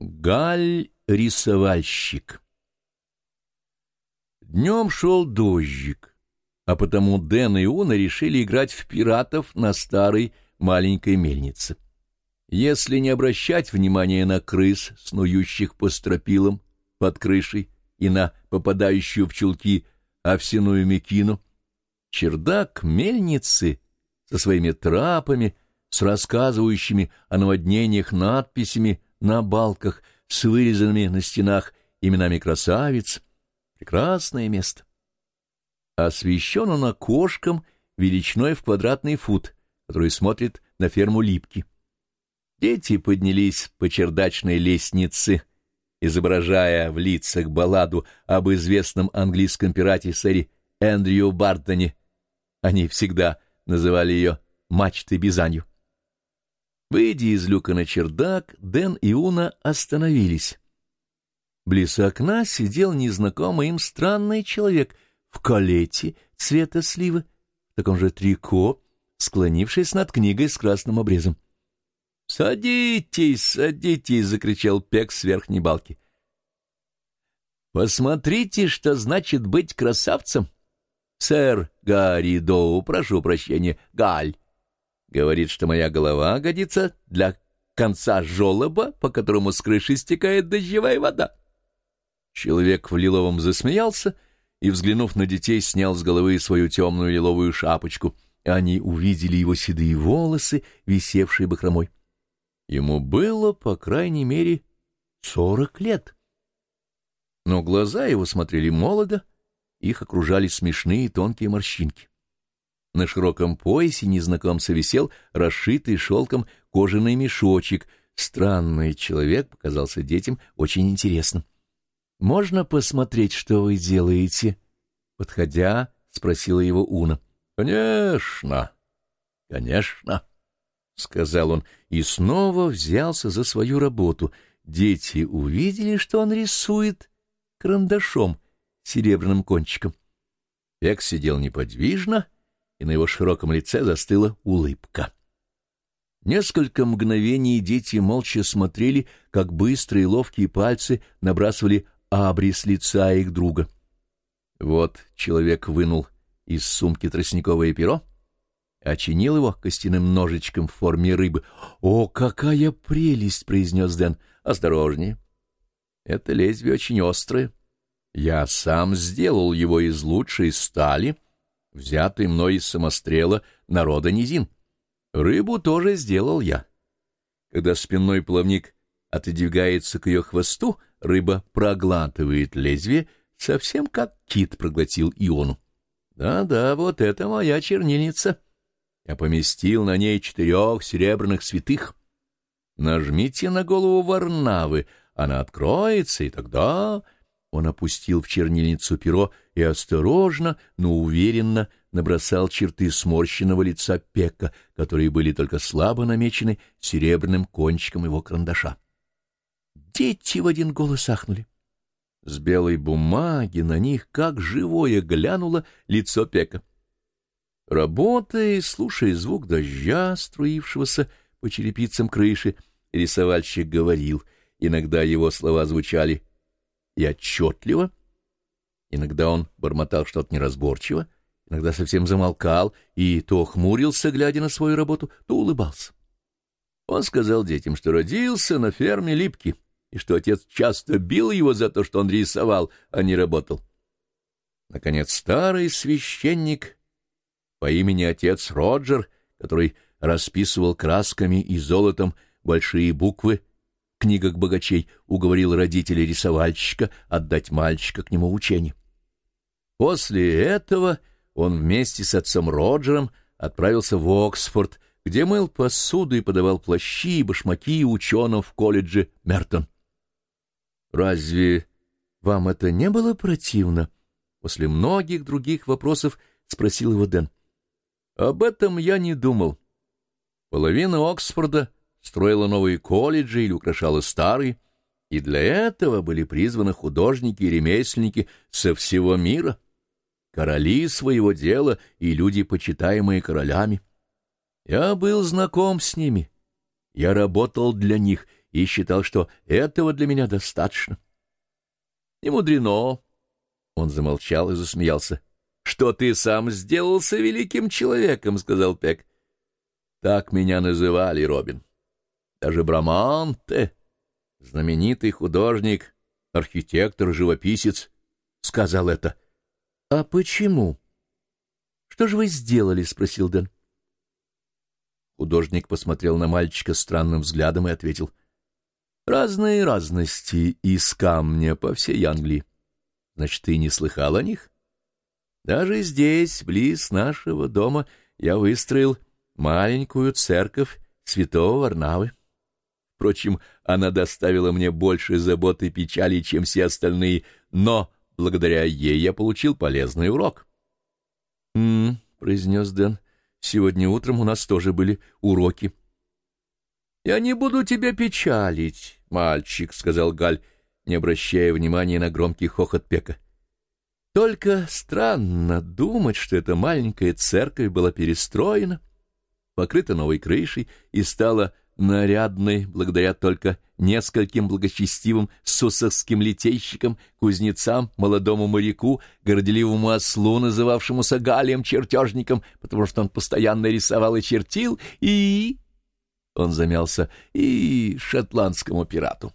Галь-рисовальщик Днем шел дождик, а потому Дэн и Уна решили играть в пиратов на старой маленькой мельнице. Если не обращать внимания на крыс, снующих по стропилам под крышей, и на попадающую в чулки овсяную мекину, чердак мельницы со своими трапами, с рассказывающими о наводнениях надписями на балках, с вырезанными на стенах именами красавиц. Прекрасное место. Освещен он окошком величиной в квадратный фут, который смотрит на ферму Липки. Дети поднялись по чердачной лестнице, изображая в лицах балладу об известном английском пирате сэре Эндрю Бартоне. Они всегда называли ее «мачтой Бизанью». Выйдя из люка на чердак, Дэн и Уна остановились. Близ окна сидел незнакомый им странный человек в калете цвета сливы, в таком же трико, склонившись над книгой с красным обрезом. «Садитесь, садитесь!» — закричал Пек с верхней балки. «Посмотрите, что значит быть красавцем!» «Сэр Гарри Доу, прошу прощения, Галь!» Говорит, что моя голова годится для конца жолоба, по которому с крыши стекает дождевая вода. Человек в лиловом засмеялся и, взглянув на детей, снял с головы свою темную лиловую шапочку. Они увидели его седые волосы, висевшие бахромой. Ему было, по крайней мере, сорок лет. Но глаза его смотрели молодо, их окружали смешные тонкие морщинки. На широком поясе незнакомца висел расшитый шелком кожаный мешочек. Странный человек показался детям очень интересным. «Можно посмотреть, что вы делаете?» Подходя, спросила его Уна. «Конечно, конечно». — сказал он, и снова взялся за свою работу. Дети увидели, что он рисует карандашом, серебряным кончиком. Пек сидел неподвижно, и на его широком лице застыла улыбка. Несколько мгновений дети молча смотрели, как быстрые ловкие пальцы набрасывали абри лица их друга. Вот человек вынул из сумки тростниковое перо, очинил его костяным ножичком в форме рыбы. «О, какая прелесть!» — произнес Дэн. «Осторожнее. Это лезвие очень острое. Я сам сделал его из лучшей стали, взятой мной из самострела народа низин. Рыбу тоже сделал я. Когда спинной плавник отодвигается к ее хвосту, рыба проглатывает лезвие, совсем как кит проглотил иону. Да-да, вот это моя чернильница». Я поместил на ней четырех серебряных святых. Нажмите на голову Варнавы, она откроется, и тогда... Он опустил в чернильницу перо и осторожно, но уверенно набросал черты сморщенного лица Пека, которые были только слабо намечены серебряным кончиком его карандаша. Дети в один голос ахнули. С белой бумаги на них, как живое, глянуло лицо Пека. Работая и слушая звук дождя, струившегося по черепицам крыши, рисовальщик говорил. Иногда его слова звучали и отчетливо, иногда он бормотал что-то неразборчиво, иногда совсем замолкал и то хмурился, глядя на свою работу, то улыбался. Он сказал детям, что родился на ферме Липки, и что отец часто бил его за то, что он рисовал, а не работал. Наконец старый священник по имени отец Роджер, который расписывал красками и золотом большие буквы книгах богачей, уговорил родителей рисовальщика отдать мальчика к нему в учение. После этого он вместе с отцом Роджером отправился в Оксфорд, где мыл посуду и подавал плащи и башмаки ученым в колледже Мертон. «Разве вам это не было противно?» После многих других вопросов спросил его Дэн. Об этом я не думал. Половина Оксфорда строила новые колледжи или украшала старые, и для этого были призваны художники и ремесленники со всего мира, короли своего дела и люди, почитаемые королями. Я был знаком с ними, я работал для них, и считал, что этого для меня достаточно. Не мудрено. Он замолчал и засмеялся. — Что ты сам сделался великим человеком, — сказал Пек. — Так меня называли, Робин. Даже Браманте, знаменитый художник, архитектор, живописец, сказал это. — А почему? — Что же вы сделали? — спросил Дэн. Художник посмотрел на мальчика странным взглядом и ответил. — Разные разности из камня по всей Англии. Значит, ты не слыхал о них? Даже здесь, близ нашего дома, я выстроил маленькую церковь святого Варнавы. Впрочем, она доставила мне больше забот и печали, чем все остальные, но благодаря ей я получил полезный урок. — М-м, произнес Дэн, — сегодня утром у нас тоже были уроки. — Я не буду тебя печалить, мальчик, — сказал Галь, не обращая внимания на громкий хохот Пека. — Только странно думать, что эта маленькая церковь была перестроена, покрыта новой крышей и стала нарядной благодаря только нескольким благочестивым сусовским литейщикам, кузнецам, молодому моряку, горделивому ослу, называвшемуся Галием чертежником, потому что он постоянно рисовал и чертил, и... Он замялся. И шотландскому пирату.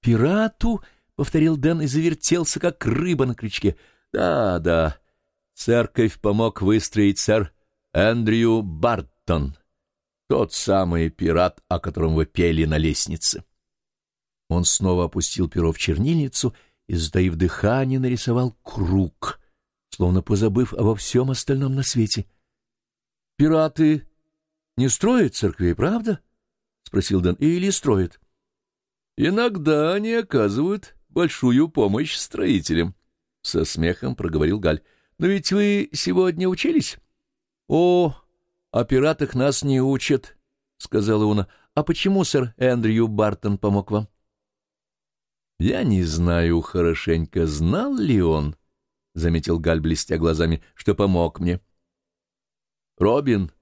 «Пирату?» — повторил Дэн и завертелся, как рыба на крючке. «Да, да. Церковь помог выстроить сэр Эндрю Бартон, тот самый пират, о котором вы пели на лестнице. Он снова опустил перо в чернильницу и, сдаив дыхание, нарисовал круг, словно позабыв обо всем остальном на свете. — Пираты не строят церквей, правда? — спросил Дэн. — Или строят? — Иногда они оказывают большую помощь строителям, — со смехом проговорил Галь. — Но ведь вы сегодня учились? — О, о пиратах нас не учат, — сказала Уна. — А почему сэр Эндрю Бартон помог вам? — Я не знаю хорошенько, знал ли он, — заметил Галь, блестя глазами, — что помог мне. — Робин,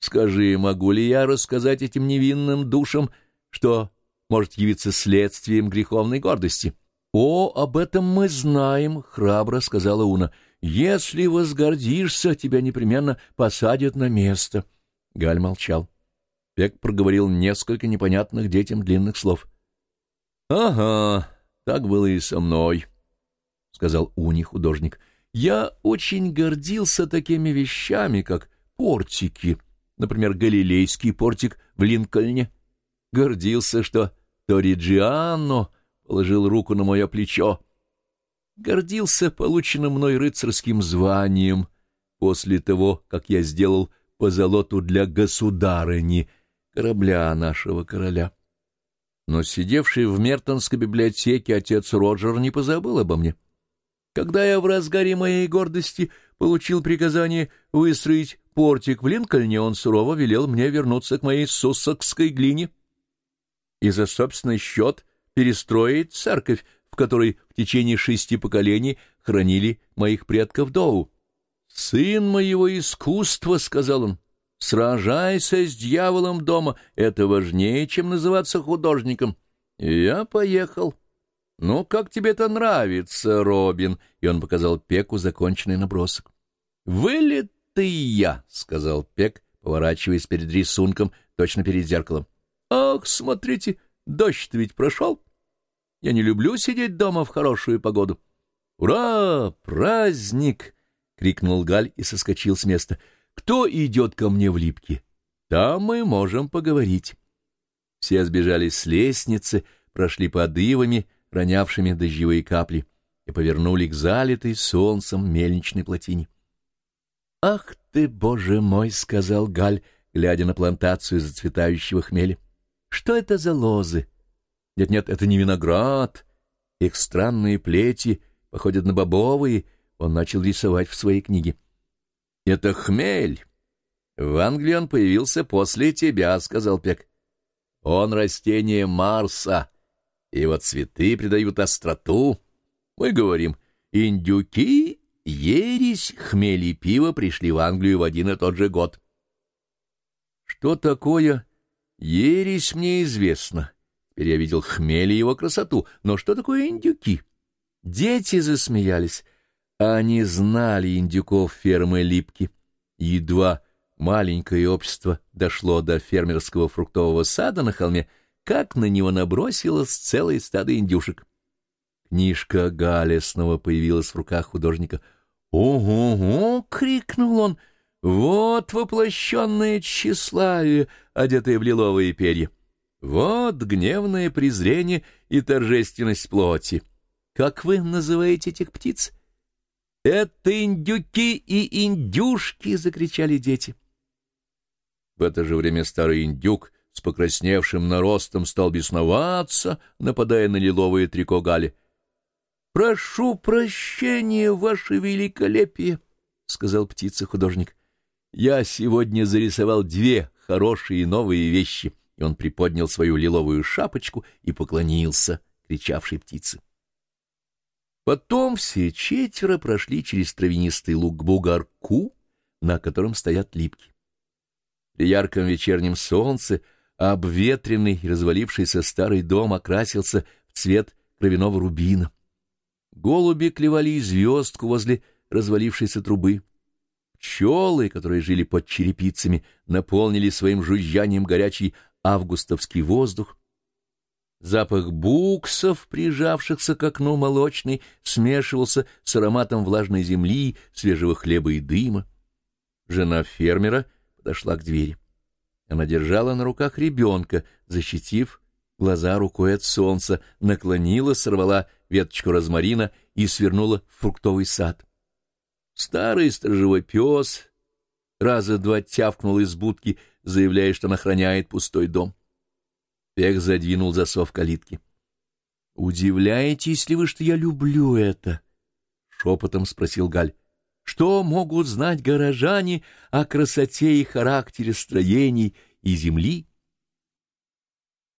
скажи, могу ли я рассказать этим невинным душам, что может явиться следствием греховной гордости? — О, об этом мы знаем, — храбро сказала Уна. — если возгордишься, тебя непременно посадят на место. Галь молчал. Пек проговорил несколько непонятных детям длинных слов. — Ага, так было и со мной, — сказал Уни художник. — Я очень гордился такими вещами, как портики, например, галилейский портик в Линкольне. Гордился, что Ториджиано положил руку на мое плечо, гордился полученным мной рыцарским званием после того, как я сделал позолоту для государыни, корабля нашего короля. Но сидевший в Мертонской библиотеке отец Роджер не позабыл обо мне. Когда я в разгаре моей гордости получил приказание выстроить портик в Линкольне, он сурово велел мне вернуться к моей суссокской глине и за собственный счет перестроить церковь, в которой в течение шести поколений хранили моих предков Доу. «Сын моего искусства», — сказал он, — «сражайся с дьяволом дома, это важнее, чем называться художником». Я поехал. «Ну, как тебе это нравится, Робин?» И он показал Пеку законченный набросок. «Вылитый я», — сказал Пек, поворачиваясь перед рисунком, точно перед зеркалом. «Ах, смотрите, дождь ведь прошел». Я не люблю сидеть дома в хорошую погоду. «Ура! Праздник!» — крикнул Галь и соскочил с места. «Кто идет ко мне в липке? Там мы можем поговорить». Все сбежались с лестницы, прошли под ивами, ронявшими дождевые капли, и повернули к залитой солнцем мельничной плотине. «Ах ты, боже мой!» — сказал Галь, глядя на плантацию зацветающего хмеля. «Что это за лозы?» Нет-нет, это не виноград. Их странные плети походят на бобовые. Он начал рисовать в своей книге. Это хмель. В Англии он появился после тебя, — сказал Пек. Он растение Марса. Его цветы придают остроту. Мы говорим, индюки, ересь, хмель и пиво пришли в Англию в один и тот же год. Что такое ересь, мне известно. Теперь я видел хмель и его красоту. Но что такое индюки? Дети засмеялись. Они знали индюков фермы Липки. Едва маленькое общество дошло до фермерского фруктового сада на холме, как на него набросилось целое стадо индюшек. Книжка Галя снова появилась в руках художника. «Ого-го!» — крикнул он. «Вот воплощенное тщеславие, одетое в лиловые перья! Вот гневное презрение и торжественность плоти! Как вы называете этих птиц?» «Это индюки и индюшки!» — закричали дети. В это же время старый индюк с покрасневшим наростом стал бесноваться, нападая на лиловое трико Гали. «Прошу прощения, ваше великолепие!» — сказал птица-художник. «Я сегодня зарисовал две хорошие новые вещи». И он приподнял свою лиловую шапочку и поклонился кричавшей птице. Потом все четверо прошли через травянистый луг к бугорку, на котором стоят липки. При ярком вечернем солнце обветренный и развалившийся старый дом окрасился в цвет кровяного рубина. Голуби клевали звездку возле развалившейся трубы. Пчелы, которые жили под черепицами, наполнили своим жужжанием горячий августовский воздух. Запах буксов, прижавшихся к окну молочной, смешивался с ароматом влажной земли, свежего хлеба и дыма. Жена фермера подошла к двери. Она держала на руках ребенка, защитив глаза рукой от солнца, наклонила, сорвала веточку розмарина и свернула в фруктовый сад. Старый сторожевой пес раза два тявкнул из будки, заявляя, что он охраняет пустой дом. Пех задвинул засов калитки. — Удивляетесь ли вы, что я люблю это? — шепотом спросил Галь. — Что могут знать горожане о красоте и характере строений и земли?